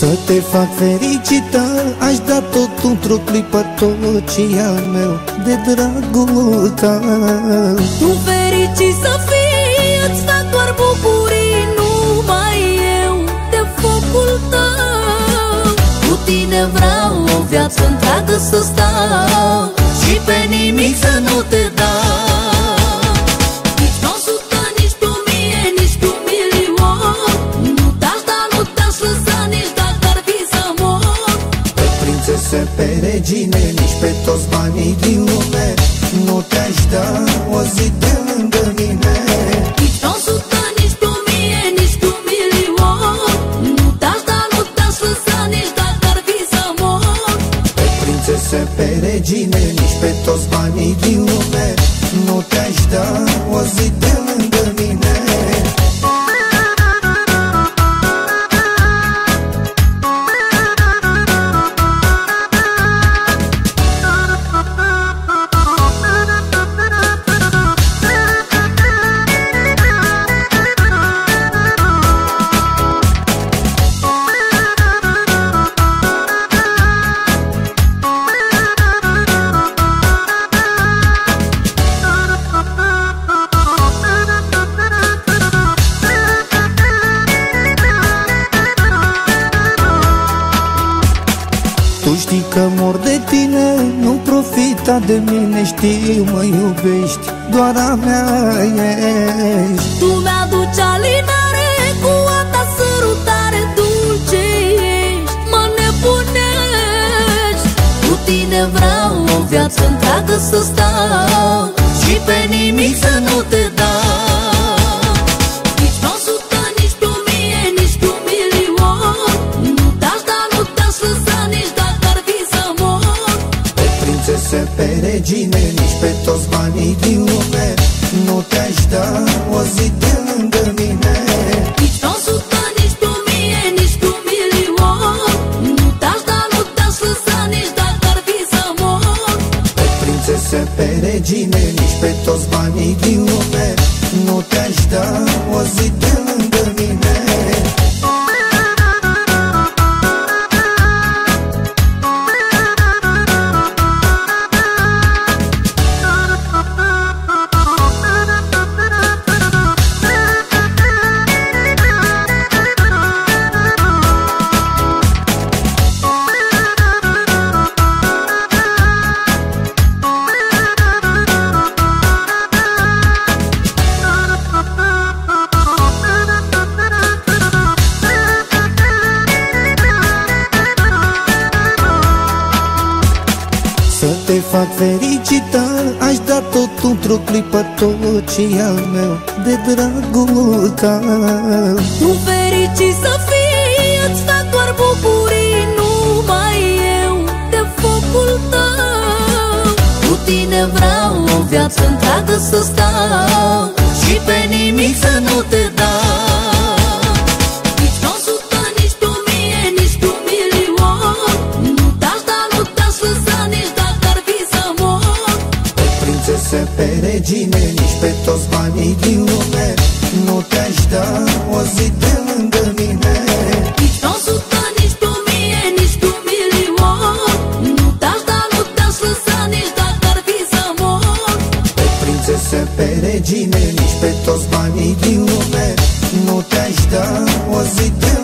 Să te fac fericită Aș da tot într-o clipă Tot ce e al meu De dragul tău. Tu fericit să fii Îți fac doar bucurii Numai eu De focul tău. Cu tine vreau o viață întreagă să stau Și pe nimic să nu te prințese, pe regine Nici pe toți banii din lume. Nu te-aș da o zi de lângă mine. Nici pe o sută, nici pe o mie, nici pe un milion. Nu te-aș da, nu te-aș lăsa Nici dacă ar fi să mor. Pe prințese, pe regine Nici pe toți banii din lume. Nu te-aș da o zi de Nu profita de mine Știu mă iubești Doar a mea ești. Tu mi-aduci alinare Cu a ta sărutare dulce ești. Mă nebunești. Cu tine vreau o viață întreagă să stau Și pe nimic să nu te regine Nici pe toți banii din lume. Nu te-aș da o zi de lângă mine. Nici pe o sută, nici pe o mie, nici pe un milion. Nu te-aș da, nu te-aș lăsa Nici dacă ar fi să mor. Pe prințese, pe regine Nici pe toți banii din lume. Nu te-aș da o zi de Să te fac fericită Aș da tot într-o clipă Tot ce e al meu De dragul tău Tu fericit să fii Îți fac doar bucurii Numai eu De focul tău. Cu tine vreau o viață întreagă să stau Și pe nimic să nu te prințese, pe regine Nici pe toți banii din lume. Nu te-aș da o zi de lângă mine. Nici pe o sută, nici pe o mie, nici pe un milion. Nu te-aș da, nu te-aș lăsa Nici dacă ar fi să mor. Pe prințese, pe regine Nici pe toți banii din lume. Nu te-aș da o zi de